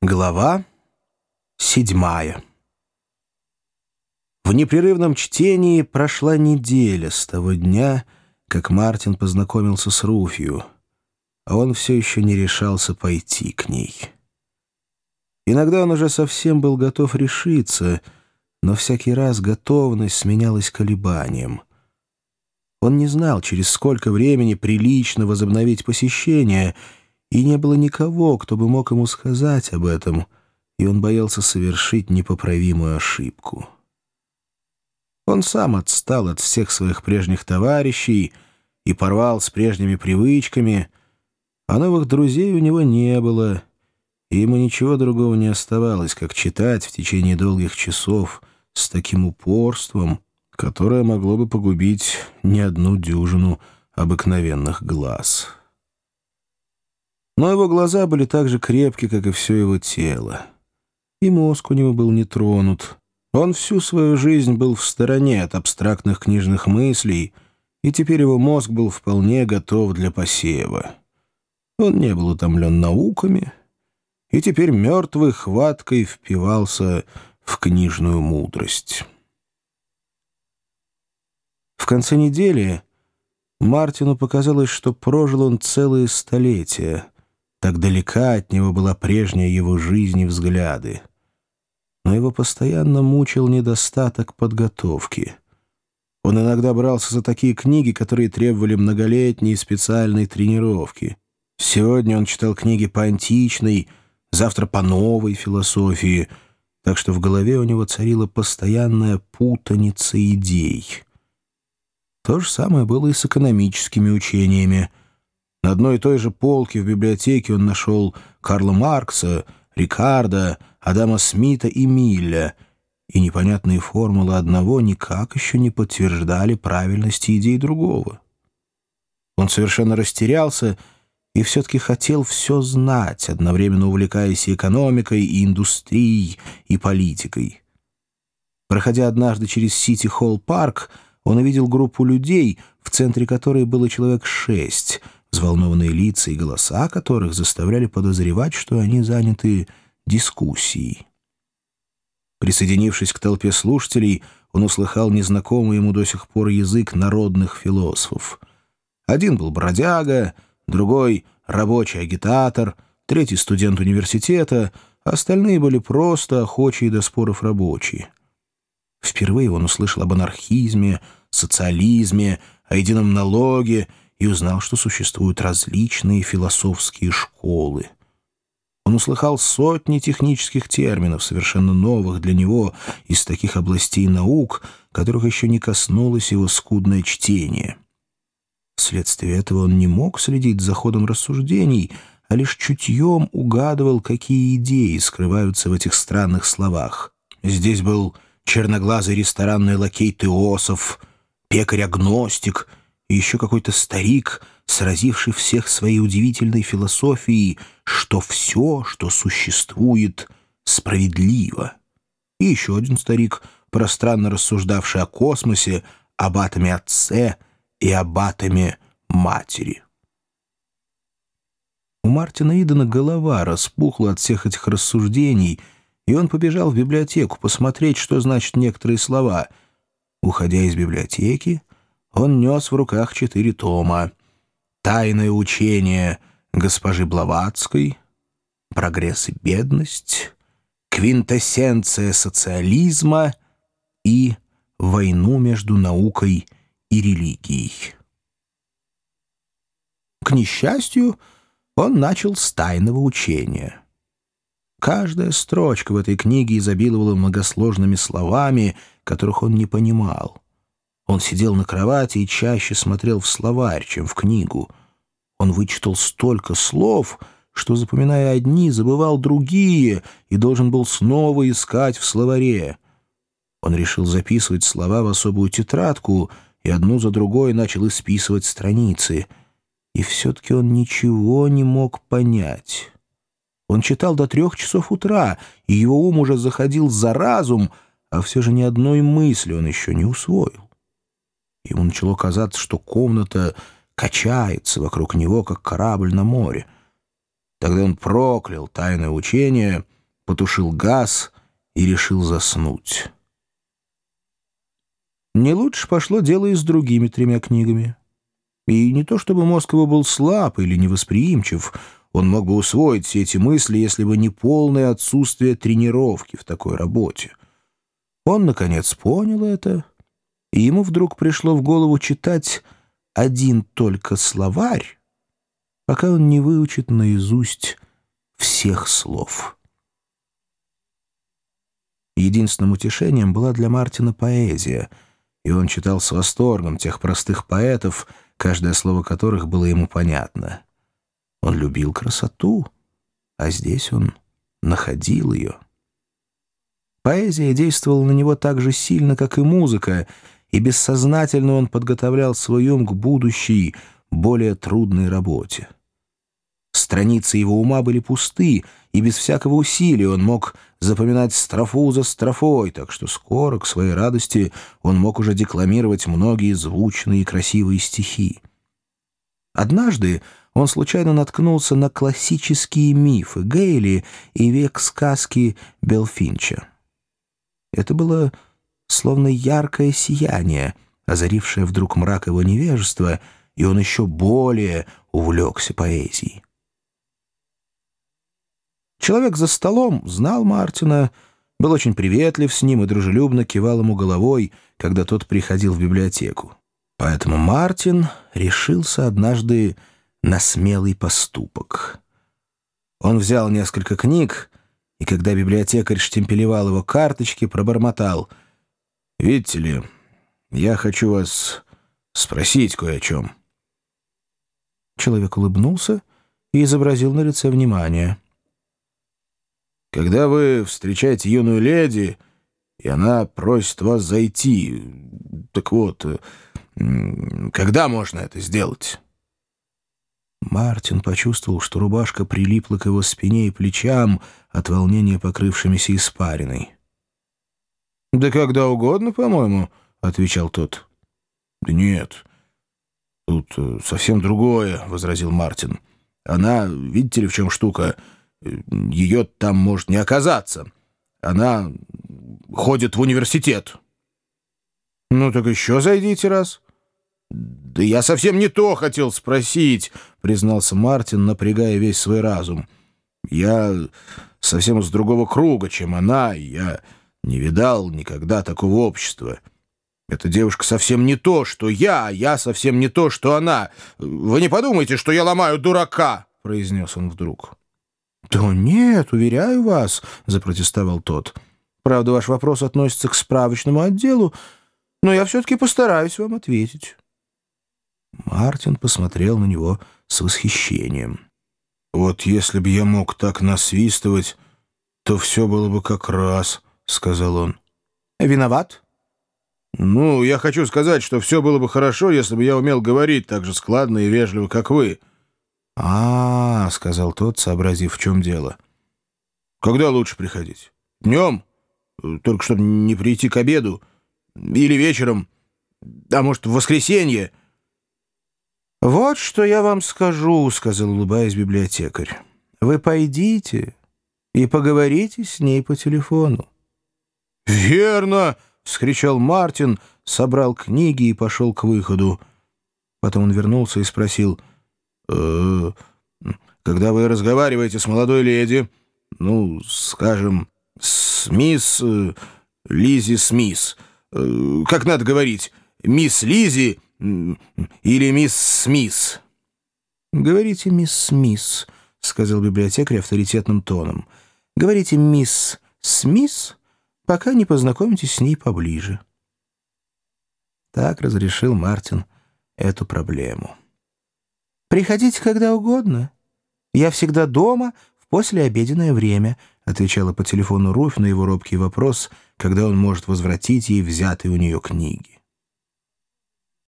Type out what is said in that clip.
Глава седьмая В непрерывном чтении прошла неделя с того дня, как Мартин познакомился с Руфью, а он все еще не решался пойти к ней. Иногда он уже совсем был готов решиться, но всякий раз готовность сменялась колебанием. Он не знал, через сколько времени прилично возобновить посещение — и не было никого, кто бы мог ему сказать об этом, и он боялся совершить непоправимую ошибку. Он сам отстал от всех своих прежних товарищей и порвал с прежними привычками, а новых друзей у него не было, и ему ничего другого не оставалось, как читать в течение долгих часов с таким упорством, которое могло бы погубить не одну дюжину обыкновенных глаз». Но его глаза были так же крепки, как и все его тело. И мозг у него был не тронут. Он всю свою жизнь был в стороне от абстрактных книжных мыслей, и теперь его мозг был вполне готов для посева. Он не был утомлен науками, и теперь мертвой хваткой впивался в книжную мудрость. В конце недели Мартину показалось, что прожил он целые столетия — так далека от него была прежняя его жизнь и взгляды. Но его постоянно мучил недостаток подготовки. Он иногда брался за такие книги, которые требовали многолетней специальной тренировки. Сегодня он читал книги по античной, завтра по новой философии, так что в голове у него царила постоянная путаница идей. То же самое было и с экономическими учениями — на одной и той же полке в библиотеке он нашел Карла Маркса, Рикардо, Адама Смита и Милля, и непонятные формулы одного никак еще не подтверждали правильности идей другого. Он совершенно растерялся и все-таки хотел все знать, одновременно увлекаясь и экономикой, и индустрией, и политикой. Проходя однажды через Сити-Холл-парк, он увидел группу людей, в центре которой было человек шесть — взволнованные лица и голоса которых заставляли подозревать, что они заняты дискуссией. Присоединившись к толпе слушателей, он услыхал незнакомый ему до сих пор язык народных философов. Один был бродяга, другой — рабочий агитатор, третий — студент университета, остальные были просто охочие до споров рабочие. Впервые он услышал об анархизме, социализме, о едином налоге — и узнал, что существуют различные философские школы. Он услыхал сотни технических терминов, совершенно новых для него, из таких областей наук, которых еще не коснулось его скудное чтение. Вследствие этого он не мог следить за ходом рассуждений, а лишь чутьем угадывал, какие идеи скрываются в этих странных словах. Здесь был черноглазый ресторанный лакей Теосов, пекарь-агностик — и еще какой-то старик, сразивший всех своей удивительной философией, что все, что существует, справедливо. И еще один старик, пространно рассуждавший о космосе, об атоме отце и об атоме матери. У Мартина Идена голова распухла от всех этих рассуждений, и он побежал в библиотеку посмотреть, что значат некоторые слова. Уходя из библиотеки, он нес в руках четыре тома. «Тайное учение госпожи Блаватской», «Прогресс и бедность», «Квинтэссенция социализма» и «Войну между наукой и религией». К несчастью, он начал с тайного учения. Каждая строчка в этой книге изобиловала многосложными словами, которых он не понимал. Он сидел на кровати и чаще смотрел в словарь, чем в книгу. Он вычитал столько слов, что, запоминая одни, забывал другие и должен был снова искать в словаре. Он решил записывать слова в особую тетрадку и одну за другой начал исписывать страницы. И все-таки он ничего не мог понять. Он читал до трех часов утра, и его ум уже заходил за разум, а все же ни одной мысли он еще не усвоил. Ему начало казаться, что комната качается вокруг него, как корабль на море. Тогда он проклял тайное учение, потушил газ и решил заснуть. Не лучше пошло дело и с другими тремя книгами. И не то чтобы мозг его был слаб или невосприимчив, он мог бы усвоить все эти мысли, если бы не полное отсутствие тренировки в такой работе. Он, наконец, понял это, и ему вдруг пришло в голову читать один только словарь, пока он не выучит наизусть всех слов. Единственным утешением была для Мартина поэзия, и он читал с восторгом тех простых поэтов, каждое слово которых было ему понятно. Он любил красоту, а здесь он находил ее. Поэзия действовала на него так же сильно, как и музыка, и бессознательно он подготовлял свой ум к будущей, более трудной работе. Страницы его ума были пусты, и без всякого усилия он мог запоминать строфу за строфой, так что скоро, к своей радости, он мог уже декламировать многие звучные и красивые стихи. Однажды он случайно наткнулся на классические мифы Гейли и век сказки Белфинча. Это было словно яркое сияние, озарившее вдруг мрак его невежества, и он еще более увлекся поэзией. Человек за столом знал Мартина, был очень приветлив с ним и дружелюбно кивал ему головой, когда тот приходил в библиотеку. Поэтому Мартин решился однажды на смелый поступок. Он взял несколько книг, и когда библиотекарь штемпелевал его карточки, пробормотал. «Видите ли, я хочу вас спросить кое о чем». Человек улыбнулся и изобразил на лице внимание. «Когда вы встречаете юную леди, и она просит вас зайти, так вот, когда можно это сделать?» Мартин почувствовал, что рубашка прилипла к его спине и плечам от волнения покрывшимися испариной. «Да когда угодно, по-моему», — отвечал тот. «Да нет, тут э, совсем другое», — возразил Мартин. «Она, видите ли, в чем штука, ее там может не оказаться. Она ходит в университет». «Ну так еще зайдите раз». «Да я совсем не то хотел спросить», — признался Мартин, напрягая весь свой разум. «Я совсем из другого круга, чем она, я не видал никогда такого общества. Эта девушка совсем не то, что я, а я совсем не то, что она. Вы не подумайте, что я ломаю дурака», — произнес он вдруг. «Да нет, уверяю вас», — запротестовал тот. «Правда, ваш вопрос относится к справочному отделу, но я все-таки постараюсь вам ответить». Мартин посмотрел на него с восхищением. «Вот если бы я мог так насвистывать, то все было бы как раз», — сказал он. «Виноват?» «Ну, я хочу сказать, что все было бы хорошо, если бы я умел говорить так же складно и вежливо, как вы». «А, -а, -а — сказал тот, сообразив, в чем дело. «Когда лучше приходить? Днем? Только чтобы не прийти к обеду? Или вечером? А может, в воскресенье?» «Вот что я вам скажу», — сказал, улыбаясь библиотекарь. «Вы пойдите и поговорите с ней по телефону». «Верно!» — вскричал Мартин, собрал книги и пошел к выходу. Потом он вернулся и спросил, «Э, «Когда вы разговариваете с молодой леди, ну, скажем, с мисс э, Лизи Смис, э, как надо говорить, мисс Лизи...» или мисс Смис?» «Говорите мисс Смис», — сказал библиотекарь авторитетным тоном. «Говорите мисс Смис, пока не познакомитесь с ней поближе». Так разрешил Мартин эту проблему. «Приходите когда угодно. Я всегда дома в послеобеденное время», — отвечала по телефону Руфь на его робкий вопрос, когда он может возвратить ей взятые у нее книги.